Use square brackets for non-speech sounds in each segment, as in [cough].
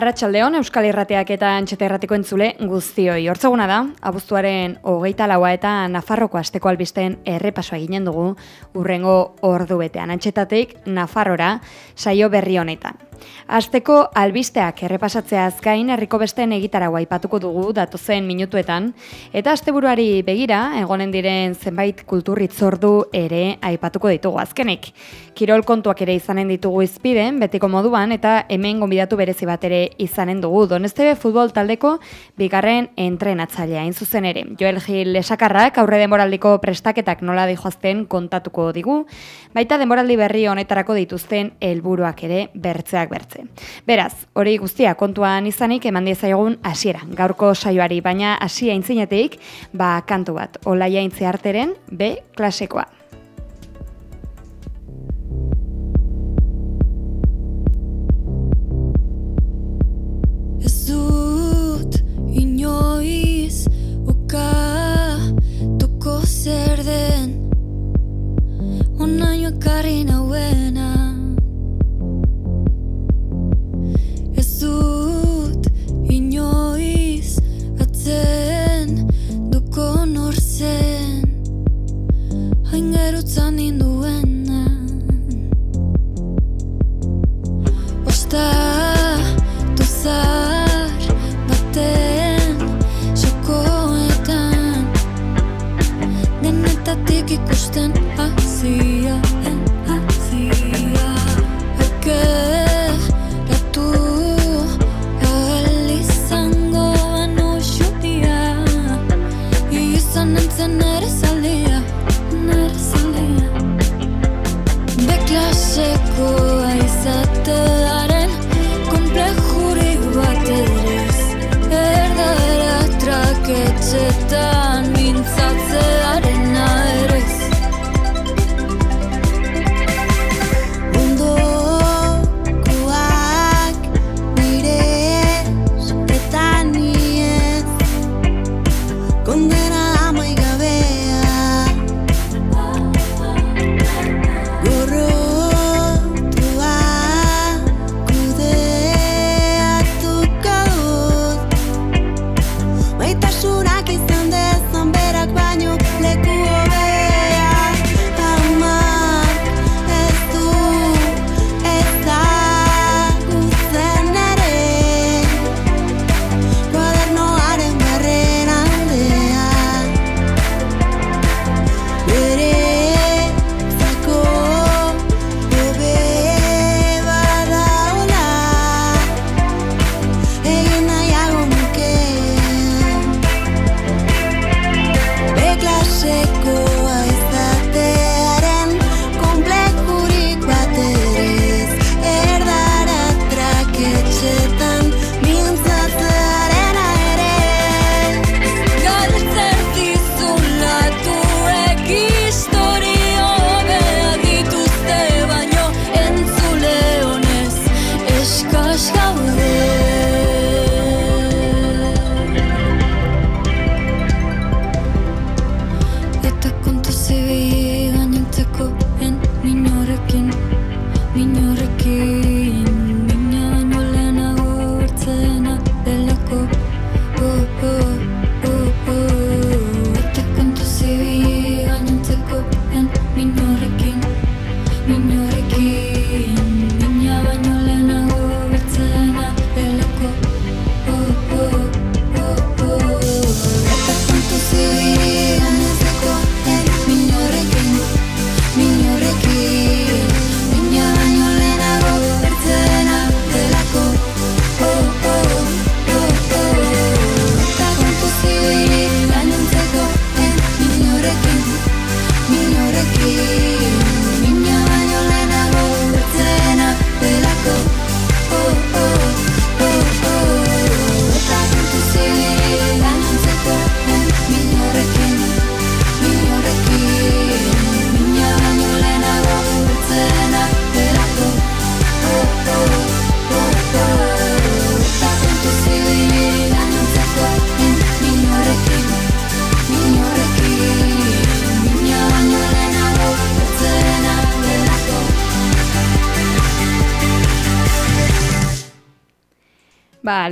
Arratxaldeon, Euskal Irrateak eta Antxeta Irratiko entzule guztioi. Hortzaguna da, abuztuaren hogeita laua eta Nafarroko asteko albisten errepasoa ginen dugu urrengo ordu betean. Antxetatik Nafarrora saio berri honetan. Azteko albisteak errepasatzeaz gain herriko besteen egitaragoa aipatuko dugu datozen minutuetan eta asteburuari begira egonen diren zenbait kulturritzordu ere aipatuko ditugu azkenik. Kirol kontuak ere izanen ditugu izpiden betiko moduan eta hemen gonbidatu berezi bat ere izanen dugu. Donestebe futbol taldeko bigarren entrenatzailea hain zuzen ere. Joel Gil lesakarrak aurre demoraldiko prestaketak nola dijoazten kontatuko digu, baita demoraldi berri honetarako dituzten helburuak ere bertzeak bertze. Beraz, hori guztia kontuan izanik eman diezaiogun hasiera. Gaurko saioari baina hasia aintzinetik, ba kantu bat. Olaia aintzi arteren B klasekoa.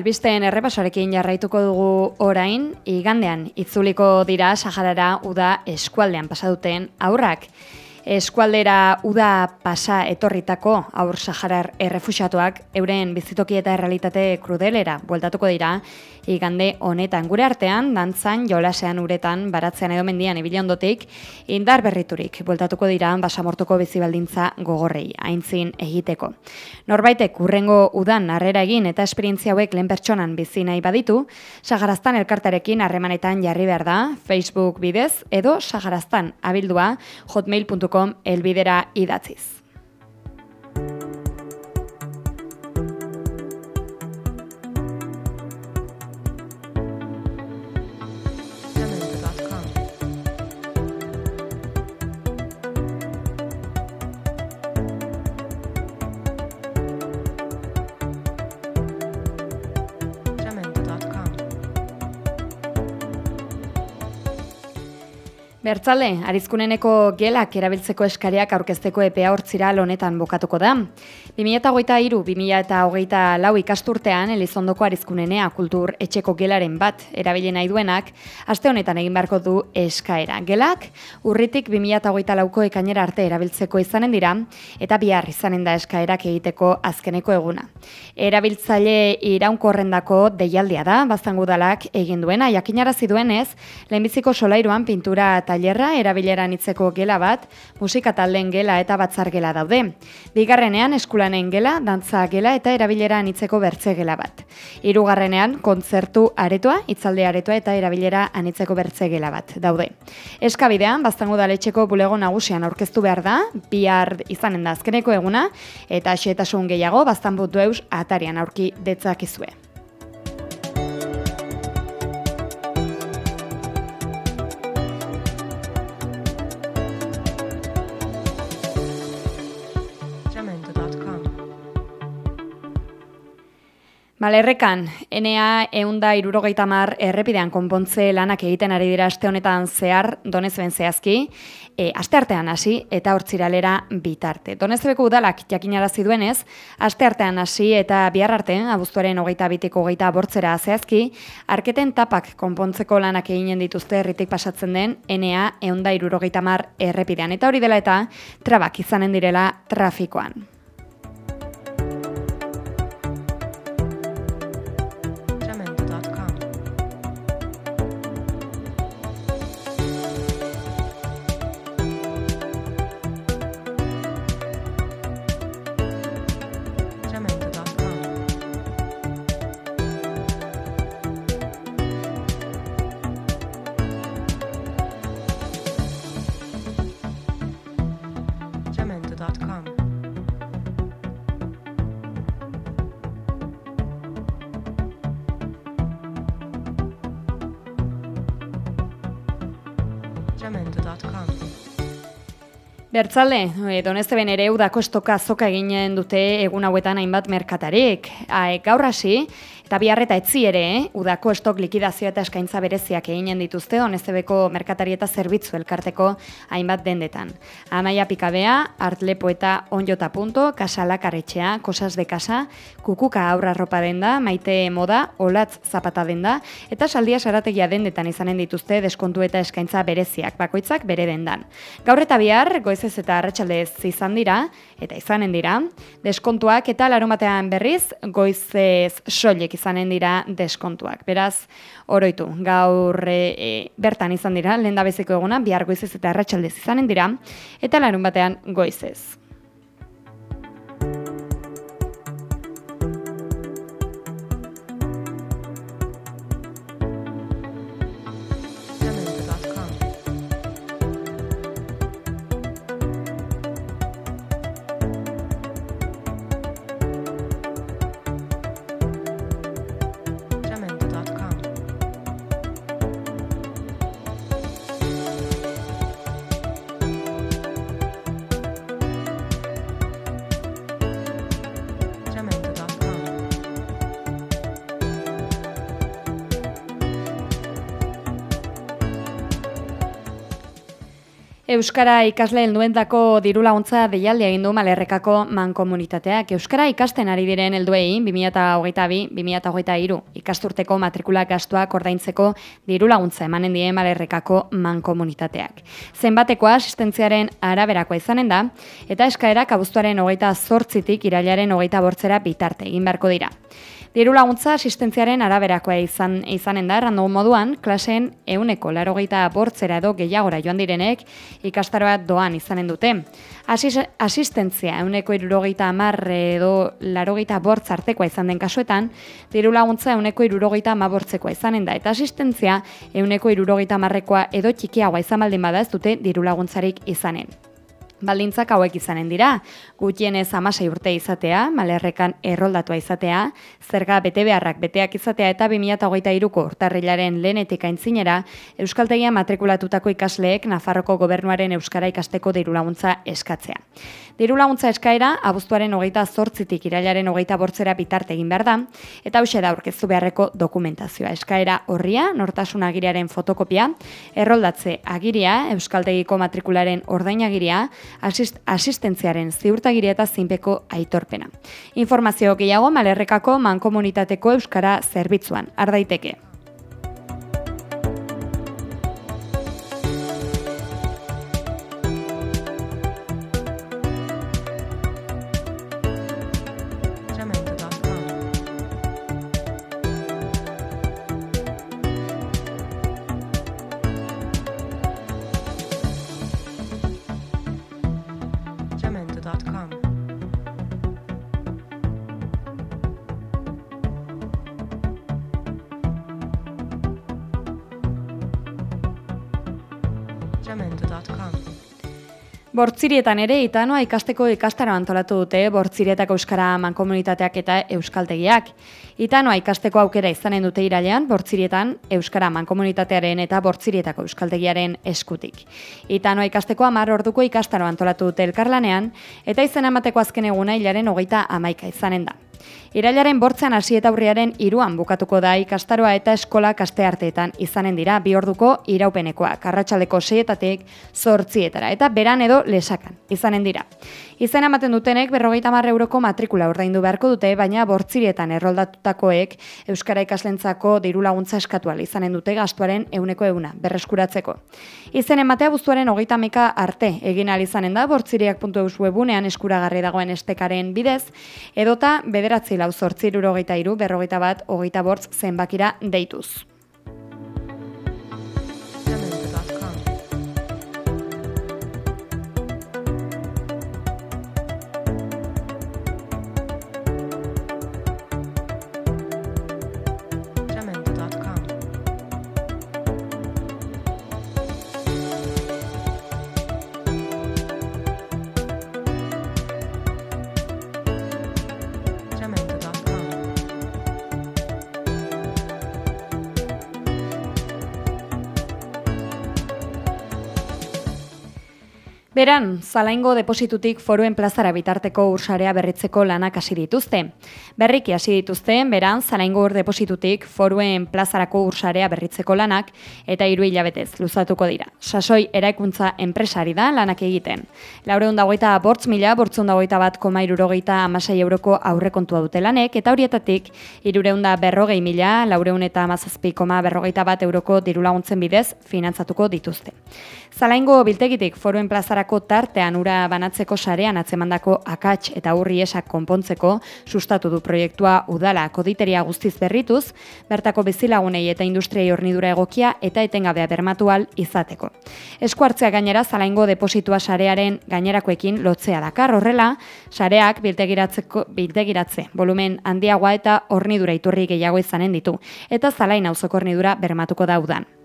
Albisteen errepasoarekin jarraituko dugu orain, igandean itzuliko dira Saharara uda eskualdean pasaduten aurrak. Eskualdera uda pasa etorritako aur Saharar errefuxatuak euren bizitoki eta errealitate krudelera bueltatuko dira igande honetan gure artean dantzan jolasean uretan baratzean edo mendian ibili ondotik indar berriturik bueltatuko dira basamortuko bizibaldintza gogorrei aintzin egiteko. Norbaitek urrengo udan harrera egin eta esperientzia hauek lehen pertsonan bizi nahi baditu, Sagaraztan elkartarekin harremanetan jarri behar da Facebook bidez edo sagaraztan abildua hotmail.com elbidera idatziz. Bertzale, arizkuneneko gelak erabiltzeko eskariak aurkezteko epea hortzira honetan bokatuko da. 2008-2008 lau ikasturtean Elizondoko arizkunenea kultur etxeko gelaren bat erabile nahi duenak, aste honetan egin beharko du eskaera. Gelak, urritik 2008 lauko ekainera arte erabiltzeko izanen dira, eta bihar izanen da eskaerak egiteko azkeneko eguna. Erabiltzaile iraunkorrendako deialdia da, baztangudalak egin duena, jakinarazi duenez, lehenbiziko solairuan pintura tailerra erabileran itzeko gela bat, musika taldeen gela eta batzar gela daude. Bigarrenean eskulanen gela, dantza gela eta erabileran itzeko bertze gela bat. Hirugarrenean kontzertu aretoa, itzalde aretoa eta erabilera anitzeko bertze gela bat daude. Eskabidean, baztango daletxeko bulego nagusian aurkeztu behar da, bihar izanen da azkeneko eguna, eta xetasun gehiago baztan eus atarian aurki detzakizue. Malerrekan, enea eunda irurogeita mar errepidean konpontze lanak egiten ari dira aste honetan zehar, donezben zehazki, e, aste artean hasi eta hortziralera bitarte. Donezbeko udalak jakinarazi duenez, aste artean hasi eta bihar arte, abuztuaren hogeita bitiko hogeita bortzera zehazki, arketen tapak konpontzeko lanak eginen dituzte herritik pasatzen den enea eunda irurogeita mar errepidean. Eta hori dela eta trabak izanen direla trafikoan. Bertzale, e, donezteben ere udako estoka azoka eginen dute egun hauetan hainbat merkatarik. Ae, gaur hasi, eta biharreta etzi ere, eh, udako estok likidazio eta eskaintza bereziak eginen dituzte doneztebeko merkatari eta zerbitzu elkarteko hainbat dendetan. Amaia Pikabea, Artlepo eta Onjota Punto, Kasalak Arretxea, Kosas de Casa, Kukuka Aurra Ropa denda, Maite Moda, Olatz Zapata denda, eta Saldia Sarategia dendetan izanen dituzte deskontu eta eskaintza bereziak, bakoitzak bere dendan. Gaur eta bihar, goizez eta arratsaldez izan dira, eta izanen dira, deskontuak eta larumatean berriz, goizez soilek izanen dira deskontuak. Beraz, oroitu, gaur e, e, bertan izan dira, lehen da beziko eguna, bihar goizez eta arratsaldez izanen dira, eta larun batean goizez. Euskara ikasle helduentzako diru laguntza deialdi egin du Malerrekako mankomunitateak. Euskara ikasten ari diren helduei 2022-2023 ikasturteko matrikula gastuak ordaintzeko diru laguntza emanen die Malerrekako mankomunitateak. Zenbatekoa asistentziaren araberakoa izanen da eta eskaerak abuztuaren hogeita zortzitik irailaren hogeita bortzera bitarte egin beharko dira. Diru laguntza asistentziaren araberakoa izan izanen da, errandu moduan, klaseen euneko larogeita bortzera edo gehiagora joan direnek ikastaroa doan izanen dute. Asis, asistentzia euneko irurogeita amarre edo larogeita bortz artekoa izan den kasuetan, diru laguntza euneko irurogeita amabortzekoa izanen da, eta asistentzia euneko irurogeita amarrekoa edo txikiagoa izan baldin bada ez dute diru laguntzarik izanen. Baldintzak hauek izanen dira, gutienez amasei urte izatea, malerrekan erroldatua izatea, zerga bete beharrak beteak izatea eta 2008ko urtarrilaren lehenetik aintzinera, Euskaltegia matrikulatutako ikasleek Nafarroko gobernuaren Euskara ikasteko diru laguntza eskatzea. Diru laguntza eskaera, abuztuaren hogeita zortzitik irailaren hogeita bortzera bitarte egin behar da, eta hauxe da aurkeztu beharreko dokumentazioa. Eskaera horria, nortasun agiriaren fotokopia, erroldatze agiria, Euskaltegiko matrikularen ordainagiria, asist asistentziaren ziurtagiria eta zinpeko aitorpena. Informazio gehiago malerrekako mankomunitateko Euskara zerbitzuan. Ardaiteke. Bortzirietan ere itanoa ikasteko ikastaro antolatu dute Bortzirietako Euskara Mankomunitateak eta Euskaltegiak. Itanoa ikasteko aukera izanen dute irailean Bortzirietan Euskara Mankomunitatearen eta Bortzirietako Euskaltegiaren eskutik. Itanoa ikasteko amar orduko ikastaro antolatu dute elkarlanean eta izena emateko azken eguna hilaren hogeita amaika izanen da. Irailaren bortzean hasi eta urriaren iruan bukatuko da ikastaroa eta eskola kaste arteetan izanen dira bi orduko iraupenekoak, arratsaldeko seietatik zortzietara eta beran edo lesakan izanen dira. Izen ematen dutenek berrogeita marre euroko matrikula ordaindu beharko dute, baina bortzirietan erroldatutakoek Euskara ikaslentzako diru laguntza eskatual izanen dute gastuaren euneko euna, berreskuratzeko. Izen ematea buztuaren hogeita meka arte egin izanen da bortziriak.eus webunean eskuragarri dagoen estekaren bidez, edota bederatzi lau zortziruro hogeita iru, berrogeita bat, hogeita bortz zenbakira deituz. Beran, zalaingo depositutik foruen plazara bitarteko ursarea berritzeko lanak hasi dituzte. Berriki hasi dituzte, beran, zalaingo depositutik foruen plazarako ursarea berritzeko lanak eta hiru hilabetez luzatuko dira. Sasoi eraikuntza enpresari da lanak egiten. Laureun dagoita bortz mila, bortzun dagoita bat koma irurogeita amasei euroko aurrekontua dute lanek, eta horietatik irureun da berrogei mila, laureun eta amazazpi koma berrogeita bat euroko dirulaguntzen bidez finantzatuko dituzte. Zalaingo biltegitik foruen plazarako tartean ura banatzeko sarean atzemandako akats eta urri esak konpontzeko sustatu du proiektua udala koditeria guztiz berrituz, bertako bizilagunei eta industriai hornidura egokia eta etengabea bermatual izateko. Eskuartzea gainera zalaingo depositua sarearen gainerakoekin lotzea dakar horrela, sareak biltegiratzeko biltegiratze volumen handiagoa eta hornidura iturri gehiago izanen ditu, eta zalain auzoko hornidura bermatuko da udan.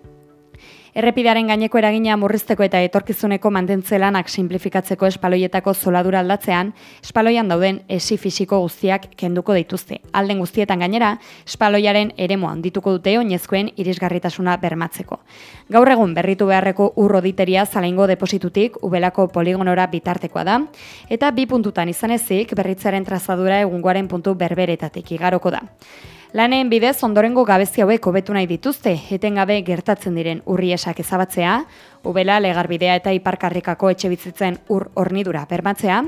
Errepidearen gaineko eragina murrizteko eta etorkizuneko mantentze lanak simplifikatzeko espaloietako zoladura aldatzean, espaloian dauden esi fisiko guztiak kenduko dituzte. Alden guztietan gainera, espaloiaren eremo handituko dute oinezkoen irisgarritasuna bermatzeko. Gaur egun berritu beharreko urroditeria zalaingo depositutik ubelako poligonora bitartekoa da, eta bi puntutan izan ezik berritzaren trazadura egungoaren puntu berberetatik igaroko da. Lanen bidez ondorengo gabezi hauek hobetu nahi dituzte, etengabe gertatzen diren urriesak ezabatzea, ubela legarbidea eta iparkarrikako etxe bizitzen ur hornidura bermatzea,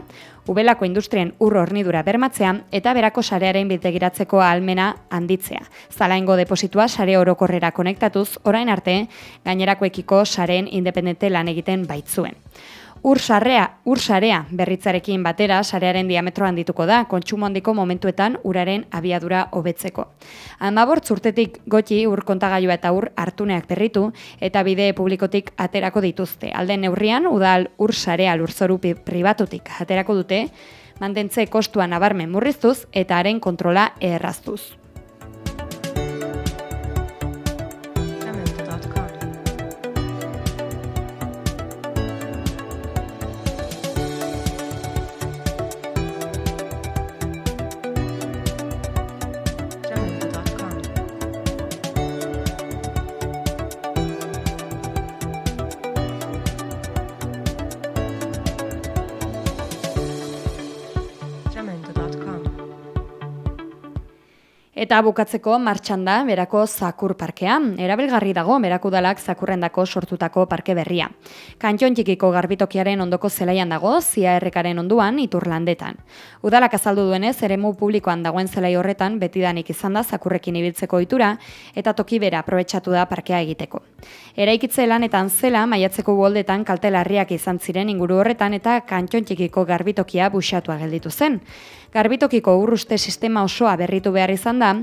ubelako industrien ur hornidura bermatzea eta berako sarearen bitegiratzeko ahalmena handitzea. Zalaingo depositua sare orokorrera konektatuz, orain arte, gainerakoekiko sareen independente lan egiten baitzuen. Ur sarea, ur sarea berritzarekin batera sarearen diametro handituko da kontsumo handiko momentuetan uraren abiadura hobetzeko. Hamabort urtetik goti ur kontagailua eta ur hartuneak berritu eta bide publikotik aterako dituzte. Alden neurrian udal ur sarea lurzoru pribatutik aterako dute mantentze kostua nabarmen murriztuz eta haren kontrola erraztuz. Eta bukatzeko martxan da berako zakur parkea. Erabilgarri dago berakudalak zakurrendako sortutako parke berria. Kantxon txikiko garbitokiaren ondoko zelaian dago, zia errekaren onduan, iturlandetan. Udalak azaldu duenez, eremu publikoan dagoen zelai horretan betidanik izan da zakurrekin ibiltzeko ohitura eta toki bera aprobetxatu da parkea egiteko. Eraikitze lanetan zela, maiatzeko uholdetan kalte larriak izan ziren inguru horretan eta kantxon txikiko garbitokia buxatua gelditu zen. Garbitokiko urruste sistema osoa berritu behar izan da,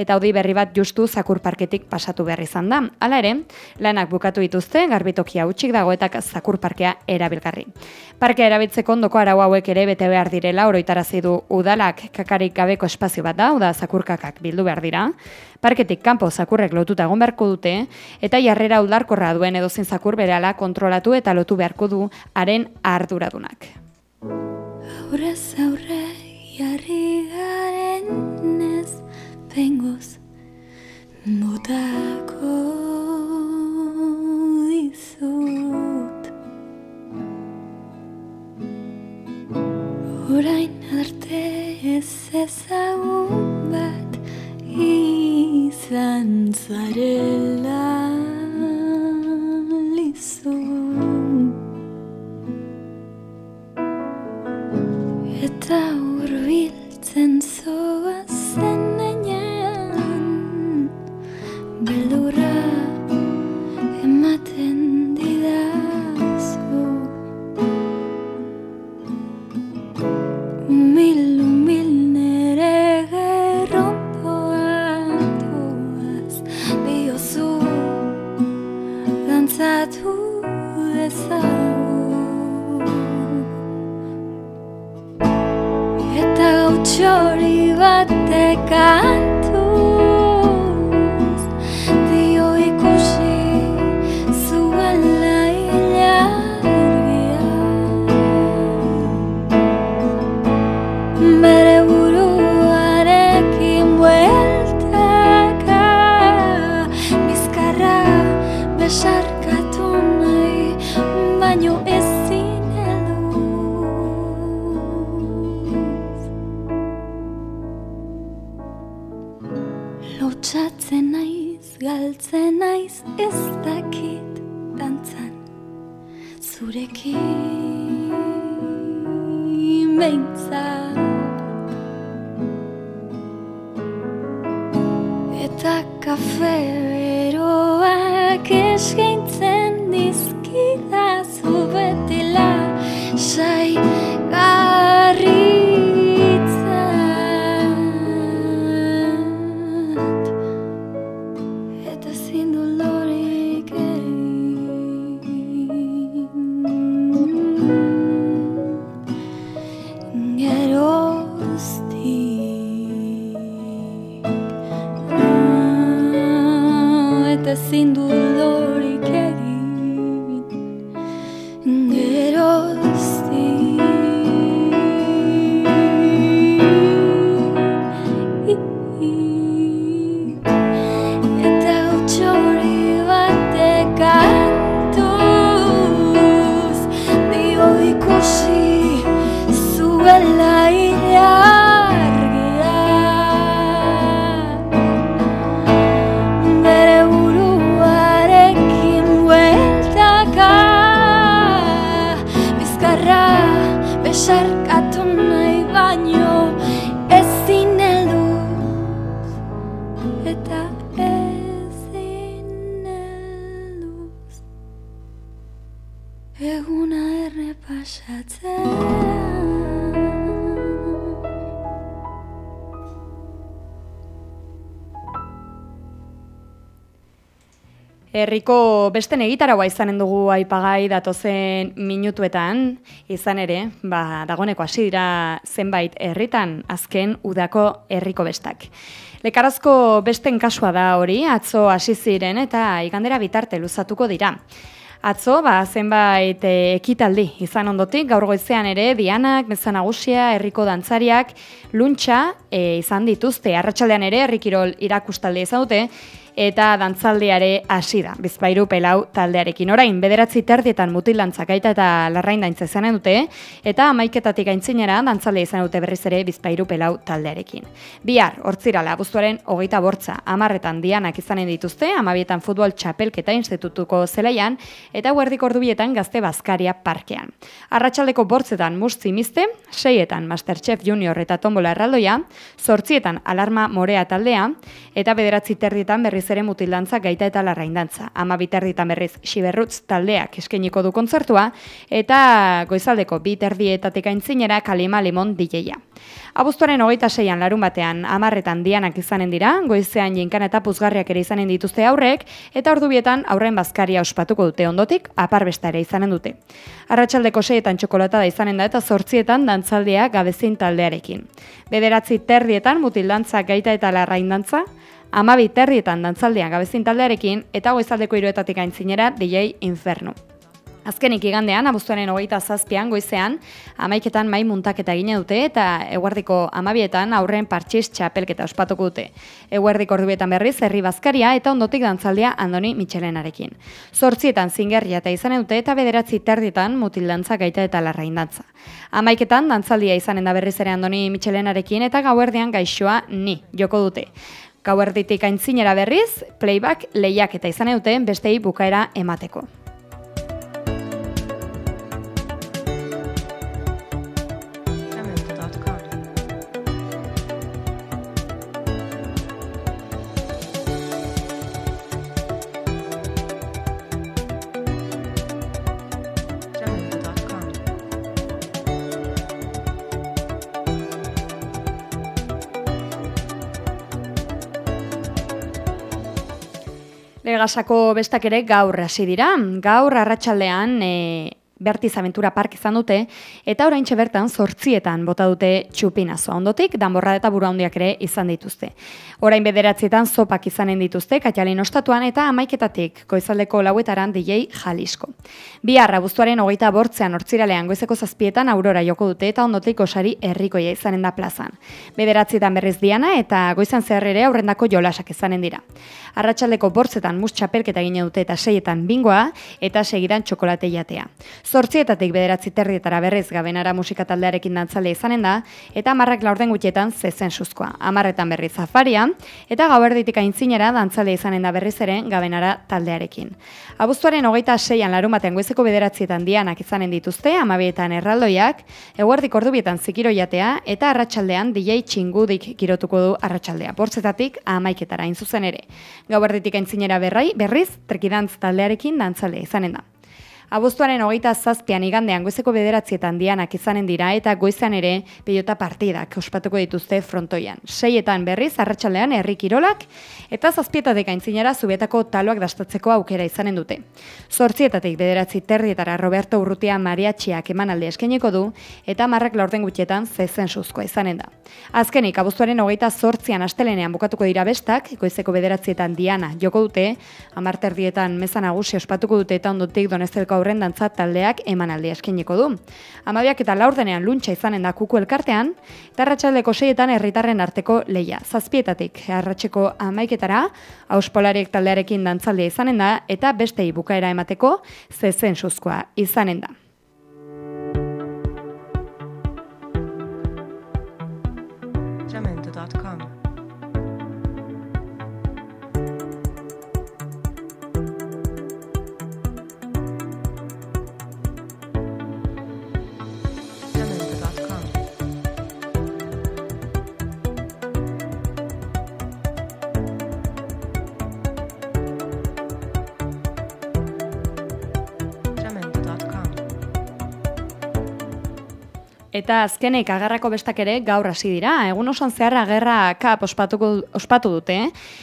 eta hodi berri bat justu zakur parketik pasatu behar izan da. Hala ere, lanak bukatu dituzte, garbitokia utxik dago eta zakur parkea erabilgarri. Parkea erabiltzeko ondoko arau hauek ere bete behar direla oroitarazi du udalak kakarik gabeko espazio bat da, uda zakurkakak bildu behar dira. Parketik kanpo zakurrek lotuta egon beharko dute, eta jarrera udarkorra duen edozin zakur berehala kontrolatu eta lotu beharko du haren arduradunak. Aurrez aurre jarri garen ez bengoz botako dizut Orain arte ez ezagun bat izan zarela Eta hurbiltzen zoazen enean Beldurra ematen didazu. Umil, umil nere gerronpoan doaz Diozu dantzatu dezagun batek kantuz Herriko beste egitaragoa izanen dugu aipagai datozen minutuetan, izan ere, ba, dagoneko hasi dira zenbait herritan azken udako herriko bestak. Lekarazko besten kasua da hori, atzo hasi ziren eta igandera bitarte luzatuko dira. Atzo, ba, zenbait e, ekitaldi izan ondotik, gaur goizean ere, dianak, meza nagusia, herriko dantzariak, luntxa e, izan dituzte, arratsaldean ere, herrikirol irakustalde izan dute, eta dantzaldiare hasi da. Bizpairu pelau taldearekin orain bederatzi terdietan mutilantza gaita eta larrain daintza izanen dute eta amaiketatik aintzinera dantzalde izan dute berriz ere bizpairu pelau taldearekin. Bihar, hortzirala, abuztuaren hogeita bortza, amarretan dianak izanen dituzte, amabietan futbol txapelketa institutuko zelaian eta huerdik ordubietan gazte bazkaria parkean. Arratxaldeko bortzetan musti mizte, seietan Masterchef Junior eta Tombola erraldoia, sortzietan alarma morea taldea, eta bederatzi terdietan berriz ere mutilantza gaita eta larraindantza. Ama bitarditan berriz Xiberrutz taldeak eskainiko du kontzertua eta goizaldeko bi terdietatik aintzinera Kalima Limon DJa. Abuztuaren hogeita seian larun batean amarretan dianak izanen dira, goizean jinkan eta puzgarriak ere izanen dituzte aurrek, eta ordubietan aurren bazkaria ospatuko dute ondotik, aparbesta ere izanen dute. Arratxaldeko seietan txokolata da izanen da eta zortzietan dantzaldea gabezin taldearekin. Bederatzi terdietan mutildantza gaita eta larraindantza, amabi terrietan dantzaldean gabezin taldearekin eta goizaldeko iruetatik aintzinera DJ Inferno. Azkenik igandean, abuztuaren hogeita zazpian, goizean, amaiketan mai muntaketa egine dute eta eguerdiko amabietan aurren partxiz txapelketa ospatuko dute. Eguerdiko ordubietan berriz, herri bazkaria eta ondotik dantzaldea Andoni Michelenarekin. Zortzietan zingerria eta izan dute eta bederatzi terdietan mutildantza gaita eta larraindantza. Amaiketan dantzaldia izanen da berriz ere Andoni Michelenarekin eta gauerdean gaixoa ni joko dute. Gauerditik aintzinera berriz, playback lehiak eta izan duten bestei bukaera emateko. Legasako bestak ere gaur hasi dira. Gaur arratsaldean e, Bertiz Aventura Park izan dute, eta oraintxe bertan zortzietan bota dute txupinazo ondotik, danborra eta buru handiak ere izan dituzte. Orain bederatzietan zopak izanen dituzte, katjalin ostatuan eta amaiketatik goizaldeko lauetaran DJ Jalisko. Bihar, abuztuaren hogeita bortzean hortziralean goizeko zazpietan aurora joko dute eta ondotik osari herrikoia izanen da plazan. Bederatzietan berriz diana eta goizan zehar ere aurrendako jolasak izanen dira. Arratsaldeko bortzetan mus txapelketa gine dute eta seietan bingoa eta segidan txokolate jatea. Zortzietatik bederatzi terrietara berriz gabenara musika taldearekin dantzale izanen da, eta marrak laurden gutxetan zezen suzkoa. Amarretan berriz zafaria, eta gauerditik aintzinera dantzale izanen da berriz ere gabenara taldearekin. Abuztuaren hogeita seian larumaten goizeko bederatzietan dianak izanen dituzte, amabietan erraldoiak, eguerdik ordubietan zikiro jatea, eta arratsaldean DJ txingudik girotuko du arratsaldea. Bortzetatik amaiketara hain zuzen ere. Gauerditik aintzinera berrai, berriz, trekidantz taldearekin dantzale izanen da. Abuztuaren hogeita zazpian igandean goizeko bederatzietan dianak izanen dira eta goizan ere pilota partidak ospatuko dituzte frontoian. Seietan berriz, arratsaldean herri kirolak eta zazpietatik aintzinera zubietako taloak dastatzeko aukera izanen dute. Zortzietatik bederatzi terrietara Roberto Urrutia mariatxiak emanaldi eskeniko du eta marrak laurden gutxetan zezen suzkoa izanen da. Azkenik, abuztuaren hogeita zortzian astelenean bukatuko dira bestak, goizeko bederatzietan diana joko dute, amarterdietan meza nagusi ospatuko dute eta ondotik donestelko aurren dantza taldeak emanaldi eskeniko du. Amabiak eta laurdenean luntxa izanen da kuku elkartean, eta arratsaldeko seietan herritarren arteko leia. Zazpietatik arratseko amaiketara, auspolariek taldearekin dantzaldia izanen da, eta bestei bukaera emateko zezen suzkoa izanen da. Eta azkenek agerrako bestak ere gaur hasi dira. Egun osan zehar agerra kap ospatuko, ospatu dute.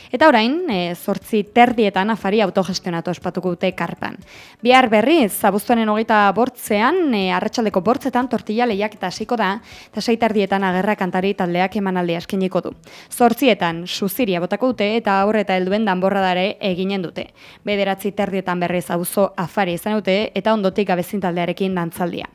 Eta orain, e, zortzi terdietan afari autogestionatu ospatuko dute karpan. Bihar berriz, abuztuaren hogeita bortzean, e, arratsaldeko bortzetan tortilla lehiak eta hasiko da, eta sei terdietan agerra kantari taldeak emanaldi eskiniko du. Zortzietan, suziria botako dute eta aurre eta helduen danborradare eginen dute. Bederatzi terdietan berriz abuzo afari izan dute eta ondotik gabezin taldearekin dantzaldia.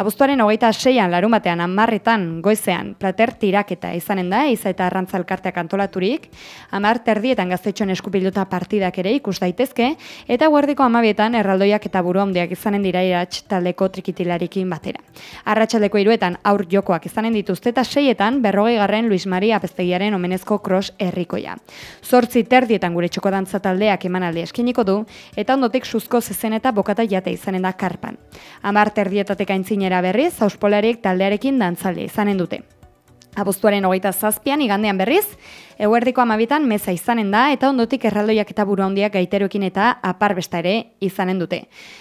Abuztuaren hogeita seian larun batean amarretan goizean plater tiraketa izanen da, iza eta arrantza elkarteak antolaturik, amar terdietan gaztetxoen eskupilota partidak ere ikus daitezke, eta guardiko amabietan erraldoiak eta buru handiak izanen dira iratx taldeko trikitilarikin batera. Arratxaldeko iruetan aur jokoak izanen dituzte eta seietan berrogei garren Luis Maria Apeztegiaren omenezko cross herrikoia. Zortzi terdietan gure txoko dantza taldeak emanaldi eskiniko du, eta ondotik suzko zezen eta bokata jate izanen da karpan. Amar terdietatek aintzinera berriz, taldearekin dantzalde izanen dute. Abuztuaren hogeita zazpian, igandean berriz, eguerdiko amabitan meza izanen da, eta ondotik erraldoiak eta buru handiak gaiteroekin eta aparbesta ere izanen dute.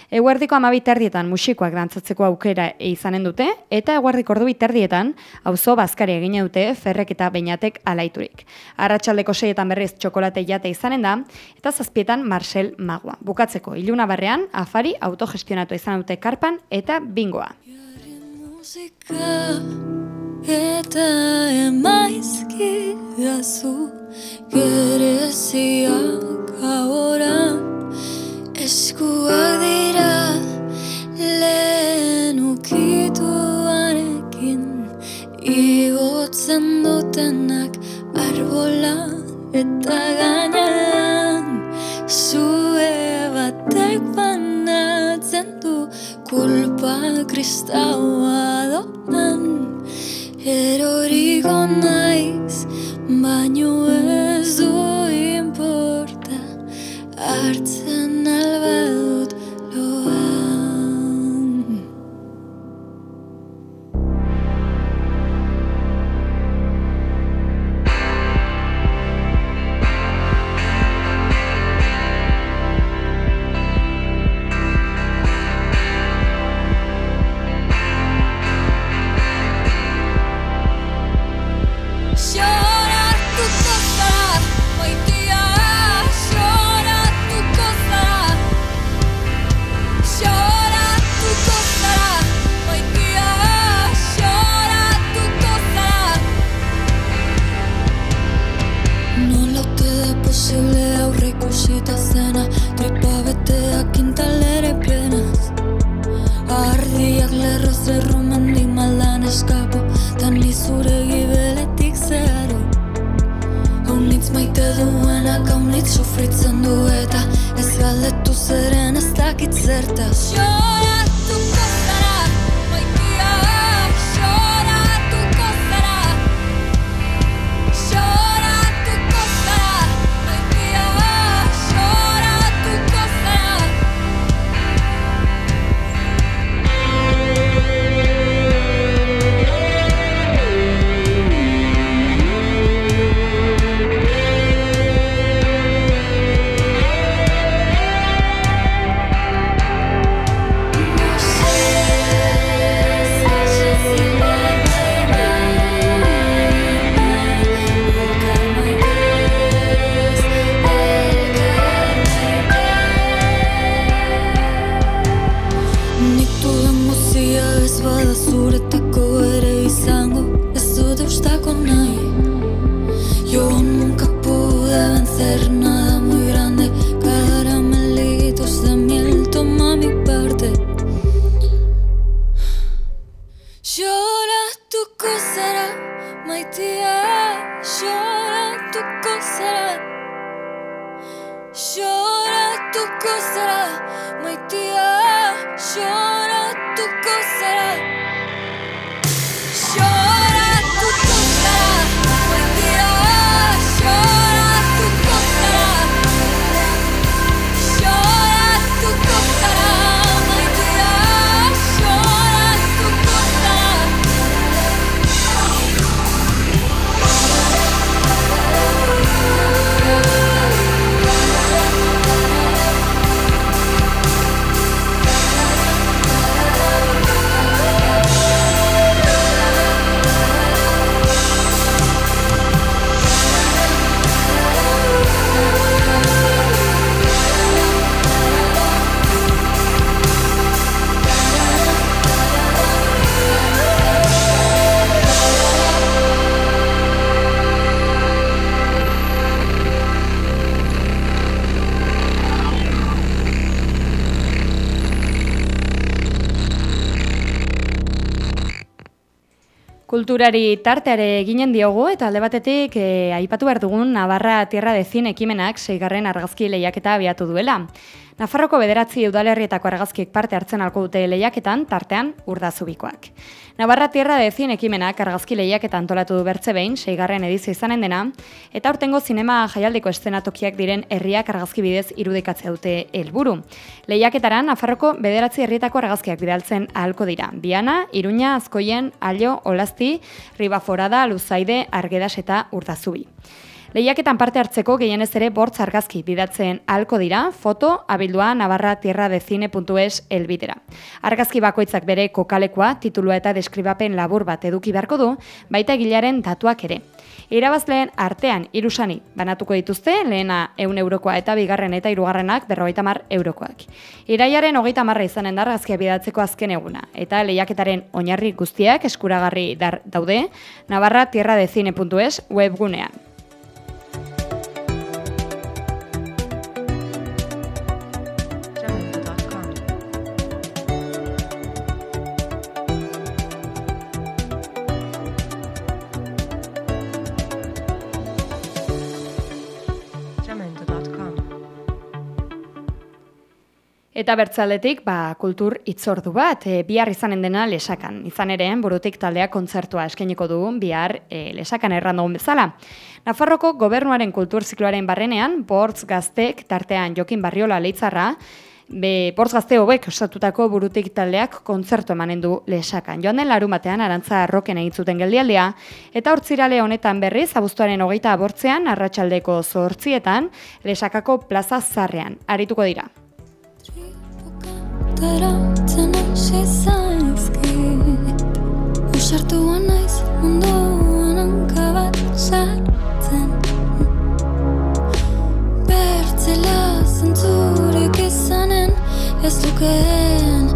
Eguerdiko amabit terdietan musikoak dantzatzeko aukera izanen dute, eta eguerdiko ordu terdietan auzo bazkari egine dute ferrek eta beinatek alaiturik. Arratsaldeko seietan berriz txokolate jate izanen da, eta zazpietan Marcel Magua. Bukatzeko, iluna barrean, afari autogestionatu izan dute karpan eta bingoa. Musika eta emaizki dazu gereziak ahora eskuak dira lehen ukituarekin igotzen dutenak arbola eta gainean zue batek banatzen du kulpa kristaua doan eroriko naiz baino ez du importa hartzen albadut că sera mai tia și Kulturari tarteare ginen diogu eta alde batetik e, aipatu behar dugun Navarra Tierra de Zin ekimenak seigarren argazki lehiaketa abiatu duela. Nafarroko bederatzi udalerrietako argazkiek parte hartzen alko dute lehiaketan, tartean urdazubikoak. Navarra Tierra de Zin ekimenak argazki lehiaketan antolatu du bertze behin, seigarren edizio izanen dena, eta urtengo zinema jaialdiko eszenatokiak diren herriak argazki bidez irudikatzea dute helburu. Lehiaketaran, Nafarroko bederatzi herrietako argazkiak bidaltzen ahalko dira. Biana, Iruña, Azkoien, Allo, Olazti, Ribaforada, Luzaide, Argedas eta Urdazubi. Lehiaketan parte hartzeko gehienez ere bortz argazki bidatzen halko dira, foto abildua navarra tierra de cine.es elbidera. Argazki bakoitzak bere kokalekoa, titulua eta deskribapen labur bat eduki beharko du, baita gilaren datuak ere. Irabazleen artean irusani banatuko dituzte, lehena eun eurokoa eta bigarren eta irugarrenak berrogeita mar eurokoak. Iraiaren hogeita marra izanen da argazkia bidatzeko azken eguna, eta lehiaketaren oinarri guztiak eskuragarri dar daude, navarra tierra de cine.es webgunean. Eta bertzaletik, ba, kultur itzordu bat, e, bihar izanen dena lesakan. Izan ere, burutik taldea kontzertua eskeniko du bihar e, lesakan errandogun bezala. Nafarroko gobernuaren kultur zikloaren barrenean, bortz gaztek, tartean Jokin Barriola leitzarra, Be, bortz gazte hobek osatutako burutik taldeak kontzertu emanen du lesakan. Joan den larun batean arantza arroken egin zuten geldialdia, eta hortzirale honetan berriz, abuztuaren hogeita abortzean, arratsaldeko zortzietan, lesakako plaza zarrean. Arituko dira. Garatzen hasi zaizki Usartua naiz munduan hanka bat sartzen Bertzela zentzurik izanen Ez lukeen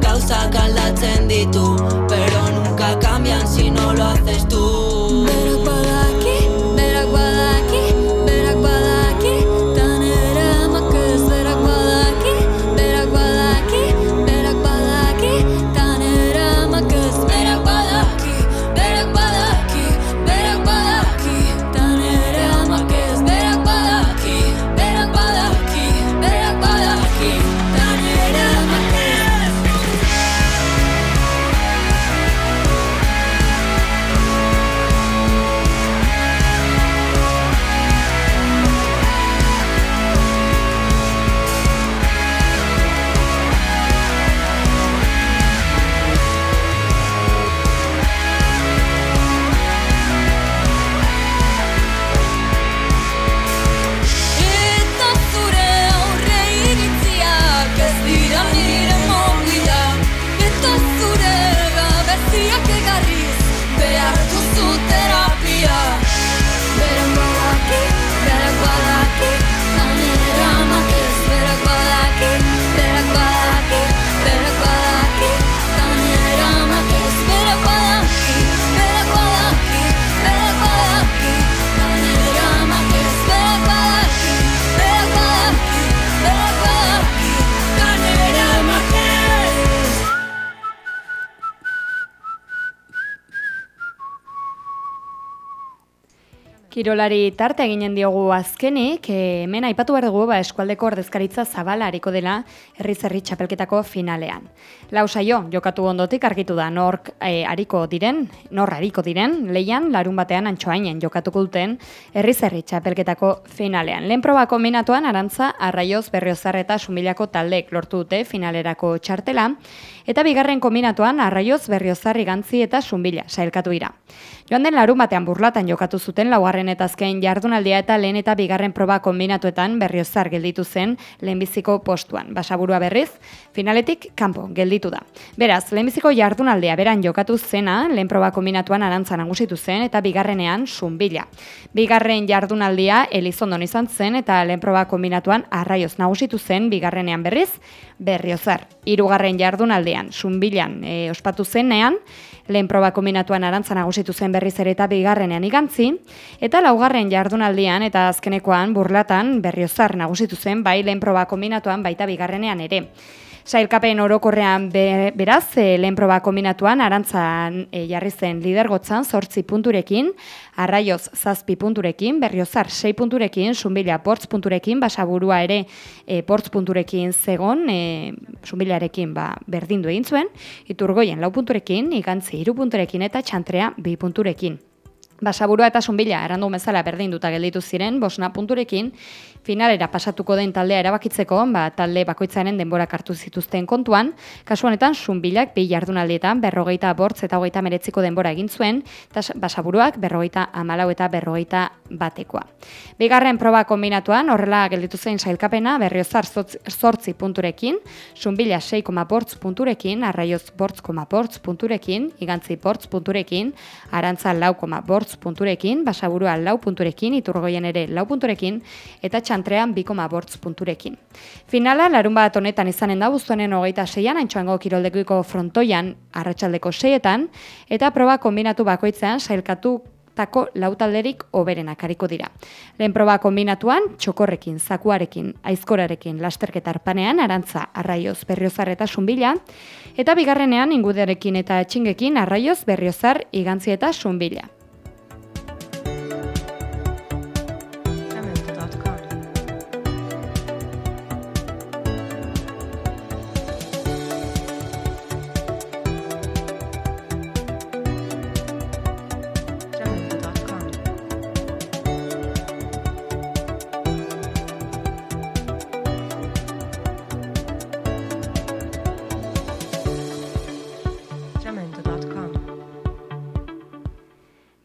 gauzak aldatzen ditu, pero nunca cambian si no lo haces tú. Kirolari tarte eginen diogu azkenik, e, hemen aipatu behar dugu ba, eskualdeko ordezkaritza zabala hariko dela herri zerri txapelketako finalean. Lau saio, jokatu ondotik argitu da nork e, hariko diren, nor hariko diren, leian larun batean antxoainen jokatuko duten herri zerri txapelketako finalean. Lehen proba kombinatuan arantza arraioz berriozar eta sumilako taldek lortu dute finalerako txartela, eta bigarren kombinatuan arraioz berriozar igantzi eta sumbila sailkatu dira. Joan den larun batean burlatan jokatu zuten laugarren eta azken jardunaldia eta lehen eta bigarren proba kombinatuetan berriozar gelditu zen lehenbiziko postuan. Basaburua berriz, finaletik kanpo gelditu da. Beraz, lehenbiziko jardunaldea beran jokatu zena, lehen proba kombinatuan arantza nagusitu zen eta bigarrenean sunbila. Bigarren jardunaldia Elizondon izan zen eta lehen proba kombinatuan arraioz nagusitu zen bigarrenean berriz, berriozar. Hirugarren jardunaldean, sunbilan e, ospatu zenean, lehen proba kombinatuan arantza nagusitu zen berriz ere eta bigarrenean igantzi, eta laugarren jardunaldian eta azkenekoan burlatan berriozar nagusitu zen bai lehen proba kombinatuan baita bigarrenean ere. Sailkapen orokorrean be, beraz, e, lehen proba kombinatuan, arantzan e, jarri zen lidergotzan, sortzi punturekin, arraioz zazpi punturekin, berriozar sei punturekin, sunbila portz punturekin, basaburua ere e, portz punturekin zegon, e, sunbilarekin ba, berdindu egin zuen, iturgoien lau punturekin, igantzi iru punturekin eta txantrea bi punturekin. Basaburua eta sunbila erandu bezala berdin duta gelditu ziren, bosna punturekin, finalera pasatuko den taldea erabakitzeko, ba, talde bakoitzaren denbora hartu zituzten kontuan, kasu honetan sunbilak bi jardunaldietan berrogeita bortz eta hogeita meretziko denbora egin zuen, eta basaburuak berrogeita amalau eta berrogeita batekoa. Bigarren proba kombinatuan, horrela gelditu zen sailkapena, berriozar sortzi punturekin, sunbila 6,bortz bortz punturekin, arraioz bortz bortz punturekin, igantzi bortz punturekin, arantza lau bortz bortz punturekin, basaburua lau punturekin, iturgoien ere lau punturekin, eta txantrean bikoma bortz punturekin. Finala, larun bat honetan izanen da, buztuenen hogeita seian, haintxoango kiroldekuiko frontoian, arratsaldeko seietan, eta proba kombinatu bakoitzean, sailkatu tako lautalderik oberenak hariko dira. Lehen proba kombinatuan, txokorrekin, zakuarekin, aizkorarekin, lasterketa arpanean, arantza, arraioz, berriozar eta sunbila, eta bigarrenean, ingudearekin eta txingekin, arraioz, berriozar, igantzi eta sunbila.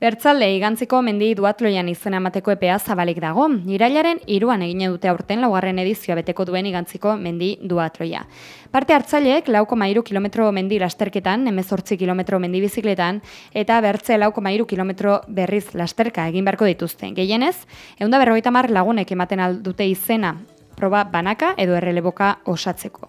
Bertzalde, igantziko mendi duatloian izena emateko epea zabalik dago. Irailaren iruan egine dute aurten laugarren edizioa beteko duen igantziko mendi duatloia. Parte hartzaileek lauko mairu kilometro mendi lasterketan, emezortzi kilometro mendi bizikletan, eta bertze lauko mairu kilometro berriz lasterka egin beharko dituzte. Gehienez, eunda berrogeita mar lagunek ematen aldute izena proba banaka edo erreleboka osatzeko.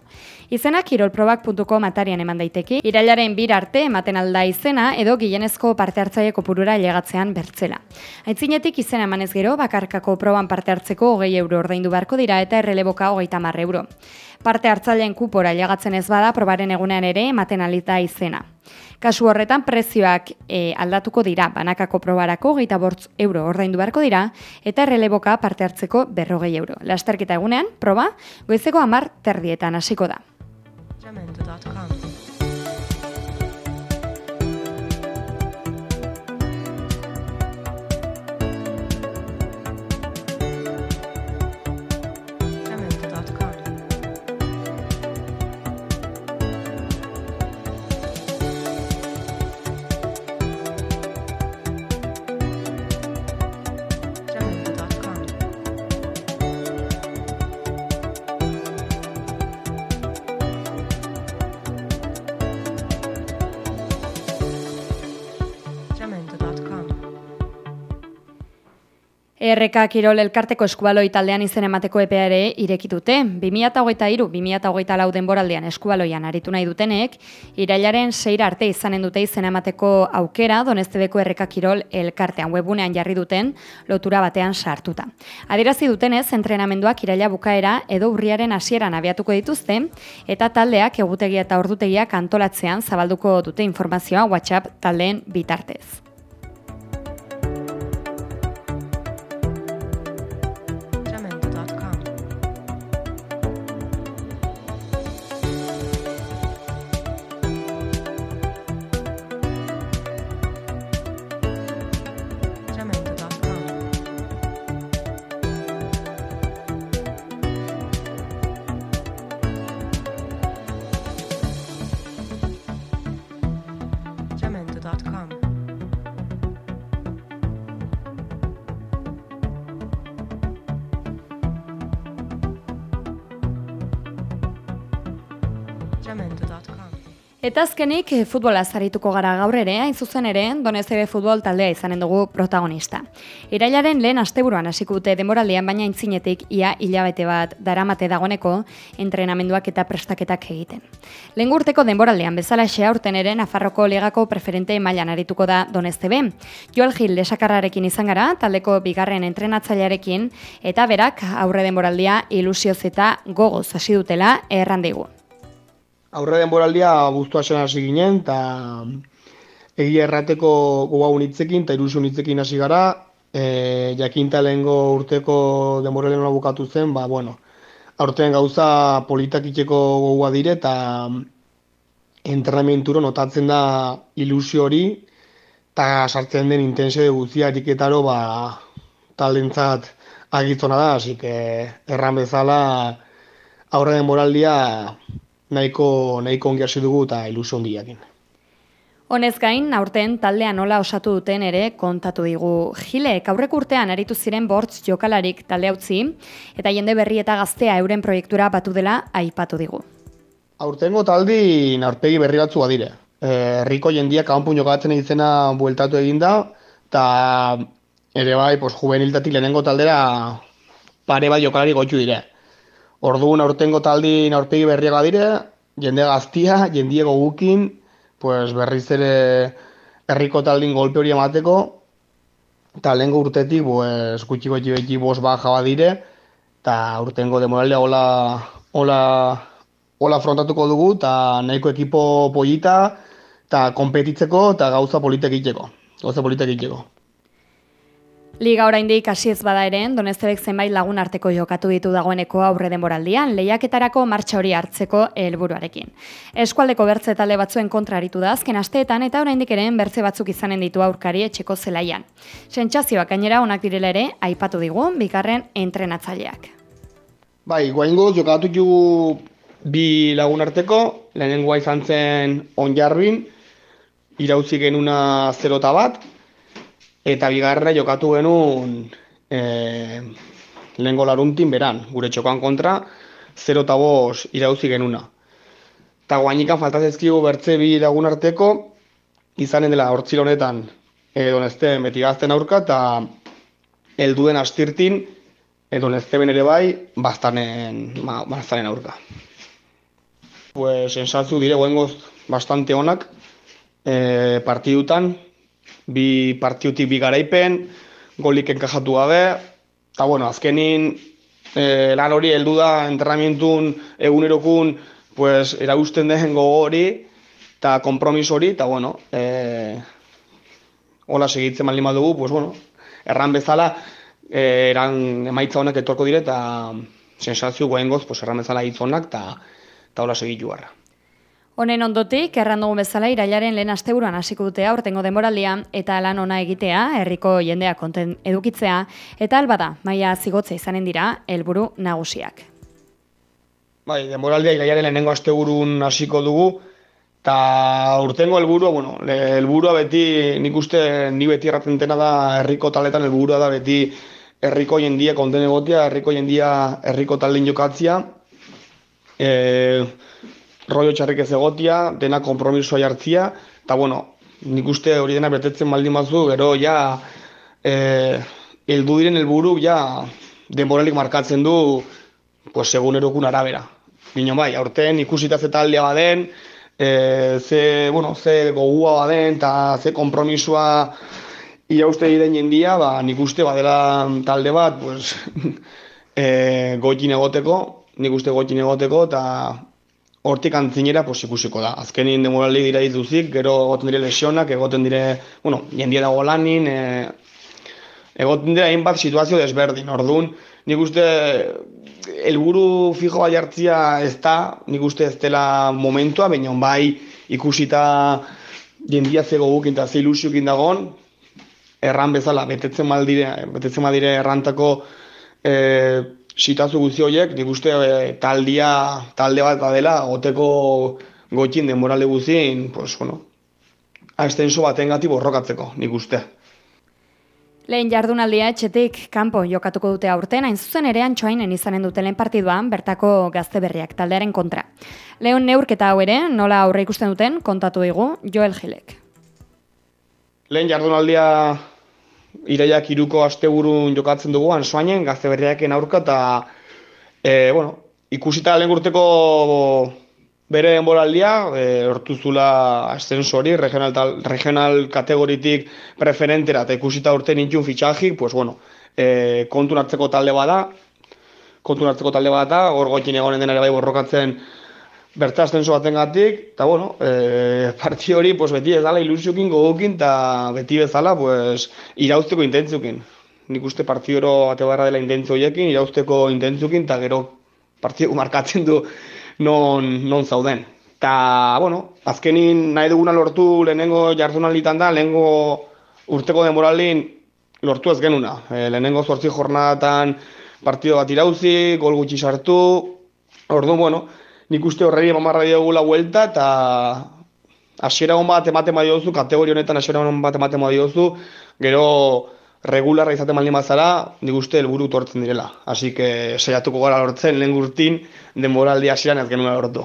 Izena kirolprobak.com atarian eman daiteke, irailaren bir arte ematen alda izena edo gilenezko parte hartzaile kopurura llegatzean bertzela. Aitzinetik izena emanez gero, bakarkako proban parte hartzeko hogei euro ordaindu beharko dira eta erreleboka hogeita mar euro. Parte hartzaileen kupora llegatzen ez bada, probaren egunean ere ematen alita izena. Kasu horretan prezioak e, aldatuko dira, banakako probarako geita bortz euro ordaindu beharko dira, eta erreleboka parte hartzeko berrogei euro. Lasterketa egunean, proba, goizeko amar terdietan hasiko da. sacramento.com. ERK Kirol elkarteko eskubaloi taldean izen emateko epea ere irekitute. 2023-2024 lau denboraldean eskubaloian aritu nahi dutenek, irailaren seira arte izanen dute izen emateko aukera Donestebeko ERK Kirol elkartean webunean jarri duten lotura batean sartuta. Adirazi dutenez, entrenamenduak iraila bukaera edo urriaren hasieran abiatuko dituzte, eta taldeak egutegia eta ordutegiak antolatzean zabalduko dute informazioa WhatsApp taldeen bitartez. Eta azkenik eh, futbola zarituko gara gaur ere, hain zuzen ere, Donezebe futbol taldea izanen dugu protagonista. Irailaren lehen asteburuan hasiko dute denboraldian baina intzinetik ia hilabete bat daramate dagoneko entrenamenduak eta prestaketak egiten. Lehen urteko denboraldean bezala xe aurten ere Nafarroko ligako preferente mailan arituko da Donezebe. Joel Gil lesakarrarekin izan gara, taldeko bigarren entrenatzailearekin, eta berak aurre denboraldia ilusioz eta gogoz hasi dutela errandigu. Aurre denboraldia buztu hasi ginen, eta egia errateko goga unitzekin, eta ilusio unitzekin hasi gara, e, jakinta lehengo urteko denboralen bukatu zen, ba, bueno, aurten gauza politak itxeko gogoa dire, eta entrenamienturo notatzen da ilusio hori, eta sartzen den intense guztia eriketaro, ba, talentzat agitzona da, que erran bezala aurre denboraldia nahiko, nahiko ongi hasi dugu eta ilusio ondiakin. Honez gain, aurten taldea nola osatu duten ere kontatu digu. Gilek aurreko urtean aritu ziren bortz jokalarik talde utzi eta jende berri eta gaztea euren proiektura batu dela aipatu digu. Aurtengo taldi aurpegi berri batzu badire. Eh, Herriko jendia kanpun jokatzen izena bueltatu eginda, eta ere bai, pues, juveniltatik lehenengo taldera pare bat jokalari gotxu dire. Orduan aurtengo taldi aurpegi berriak badire, jende gaztia, jendie gogukin, pues, berriz ere herriko taldin golpe hori emateko, eta lehengo urtetik, pues, gutxi gutxi beti bos baja badire, eta aurtengo demoralea hola, hola, hola afrontatuko dugu, eta nahiko ekipo polita, eta konpetitzeko, eta gauza politek egiteko. Gauza politek egiteko. Liga oraindik hasi ez bada ere, Doneztebek zenbait lagun arteko jokatu ditu dagoeneko aurre denboraldian, lehiaketarako martxa hori hartzeko helburuarekin. Eskualdeko bertze talde batzuen kontra aritu da azken asteetan eta oraindik ere bertze batzuk izanen ditu aurkari etxeko zelaian. Sentsazioak gainera onak direla ere aipatu digu bigarren entrenatzaileak. Bai, guaingo jokatu jugu bi lagun arteko, lehenengoa izan zen onjarbin, irauzi genuna zerota bat, eta bigarrena jokatu genuen e, lehengo laruntin beran, gure txokan kontra, 0 eta bos irauzi genuna. Eta guainikan faltazezkigu bertze bi lagun arteko, izanen dela hortzil honetan edo nezte beti gazten aurka, eta helduen astirtin edo nezteben ere bai, bastanen, ma, bastanen aurka. Pues, sensatzu dire goengoz bastante onak e, partidutan, bi partidutik bi garaipen, golik enkajatu gabe, eta bueno, azkenin e, lan hori heldu da entrenamientun egunerokun pues, eragusten den gogo hori, eta kompromis hori, eta bueno, e, hola segitzen baldin badugu, pues bueno, erran bezala, e, eran emaitza honak etorko dire, eta sensazio goengoz, pues, erran bezala hitz honak, eta hola segitu garra. Honen ondotik, erran dugun bezala, irailaren lehen asteburuan hasiko dute aurtengo denboralia eta lan ona egitea, herriko jendea konten edukitzea, eta albada, maila zigotza izanen dira, helburu nagusiak. Bai, denboraldia irailaren lehenengo asteburun hasiko dugu, eta urtengo helburua, bueno, helburua beti, nik uste, ni beti erraten dena da herriko taletan helburua da beti herriko jendia konten egotea, herriko jendia herriko talden jokatzia, e, rollo txarrik ez egotia, dena kompromisoa jartzia, eta bueno, nik uste hori dena betetzen baldin bazu, gero ja, e, heldu diren helburu ja denboralik markatzen du pues egunerokun arabera. Bino bai, aurten ikusita ze taldea baden, e, ze, bueno, ze gogua baden, eta ze kompromisoa irauste diren jendia, ba, nik uste badela talde bat, pues, [laughs] e, egoteko, nik uste egoteko, eta hortik antzinera pues, ikusiko da. Azkenin demorali dira dituzik, gero egoten dire lesionak, egoten dire, bueno, jendia dago lanin, e, egoten dira hainbat situazio desberdin. Orduan, nik uste helburu fijo bat jartzia ez da, nik uste ez dela momentua, baina bai ikusita jendia ze gogukin eta ze ilusiokin dagon, erran bezala, betetzen baldire, betetzen badire errantako e, sitazu guzti horiek, nik uste e, taldia, talde bat badela, goteko gotxin denborale guzien, pues, bueno, astenso baten gati borrokatzeko, nik uste. Lehen jardunaldia etxetik kanpo jokatuko dute aurten, hain zuzen ere antxoainen izanen dute lehen partiduan, bertako gazte berriak taldearen kontra. Lehen neurketa hau ere, nola aurre ikusten duten, kontatu digu Joel Gilek. Lehen jardunaldia iraiak iruko asteburun jokatzen dugu, ansoainen, gazte berriaken aurka, eta e, bueno, ikusita lehen urteko bere denboraldia, e, hortu zula ascensori, regional, tal- regional kategoritik preferentera, eta ikusita urte nintxun fitxajik, pues bueno, e, kontun hartzeko talde bada, kontun hartzeko talde bat da, hor goikin egonen denare bai borrokatzen berta ascenso batengatik, eta bueno, e, parti hori pues, beti bezala ilusiokin gogokin, eta beti bezala pues, irauzteko intentzukin. Nik uste partioro ate barra dela intentzu horiekin, irauzteko intentzukin, eta gero partidu markatzen du non, non zauden. Eta, bueno, azkenin nahi duguna lortu lehenengo jardunalitan da, lehenengo urteko demoralin lortu ez genuna. E, lehenengo zortzi jornadatan partido bat irauzi, gol gutxi sartu, orduan, bueno, nik uste horreri mamarra diogula vuelta, eta hasiera hon bat ematen badiozu, kategori honetan hasiera hon bat ematen badiozu, gero regularra izaten baldin bazara, nik uste helburu tortzen direla. Así que saiatuko gara lortzen lehen gurtin denboraldi hasieran ez genuen lortu.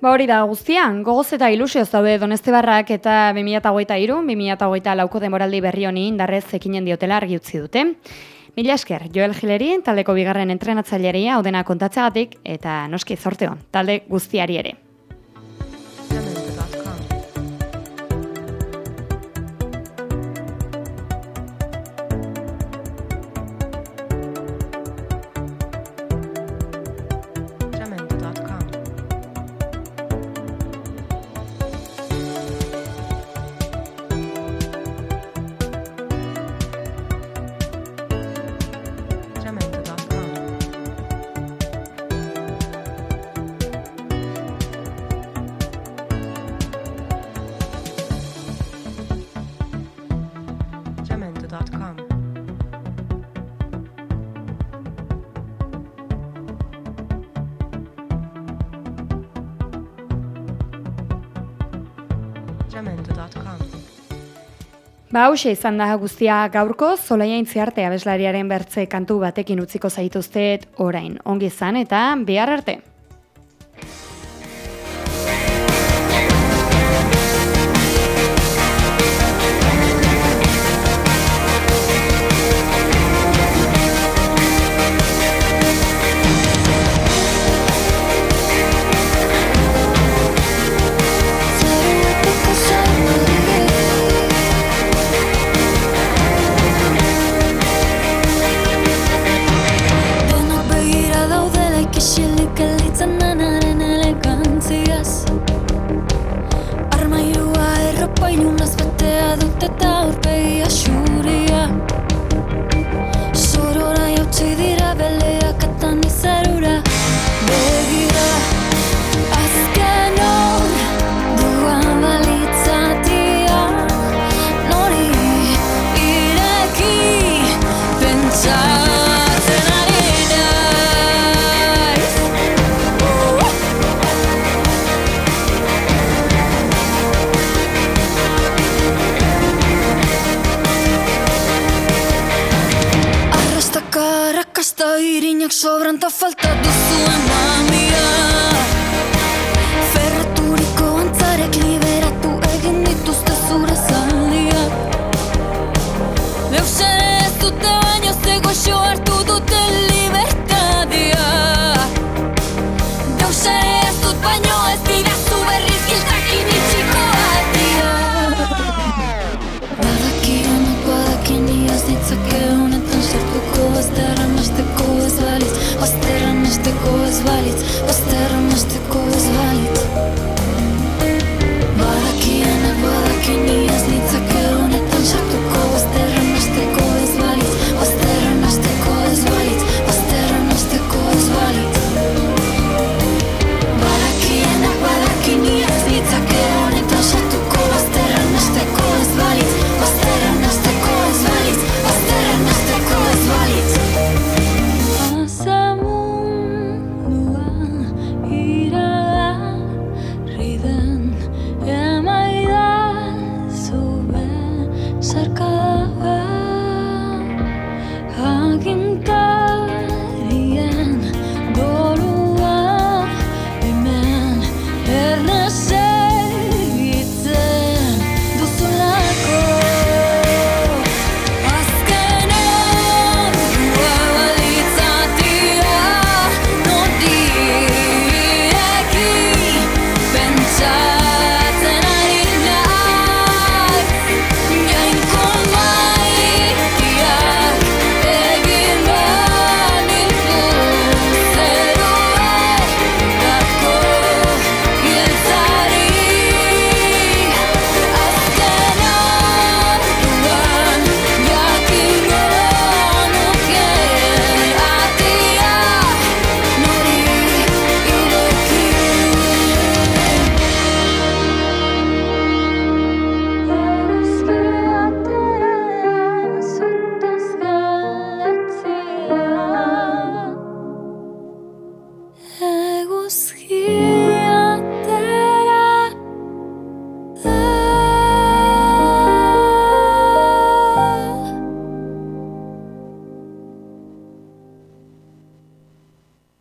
Ba hori da guztia, gogoz eta ilusioz daude Donestebarrak eta 2023, 2024 lauko demoraldi berri honi indarrez ekinen diotela argi utzi dute. Mila esker, Joel Gileri, taldeko bigarren entrenatzaileari hau dena kontatzeagatik eta noski zorte hon, talde guztiari ere. Ba hause izan da guztia gaurko, zolaia intziarte abeslariaren bertze kantu batekin utziko zaituztet orain. Ongi izan eta bihar arte.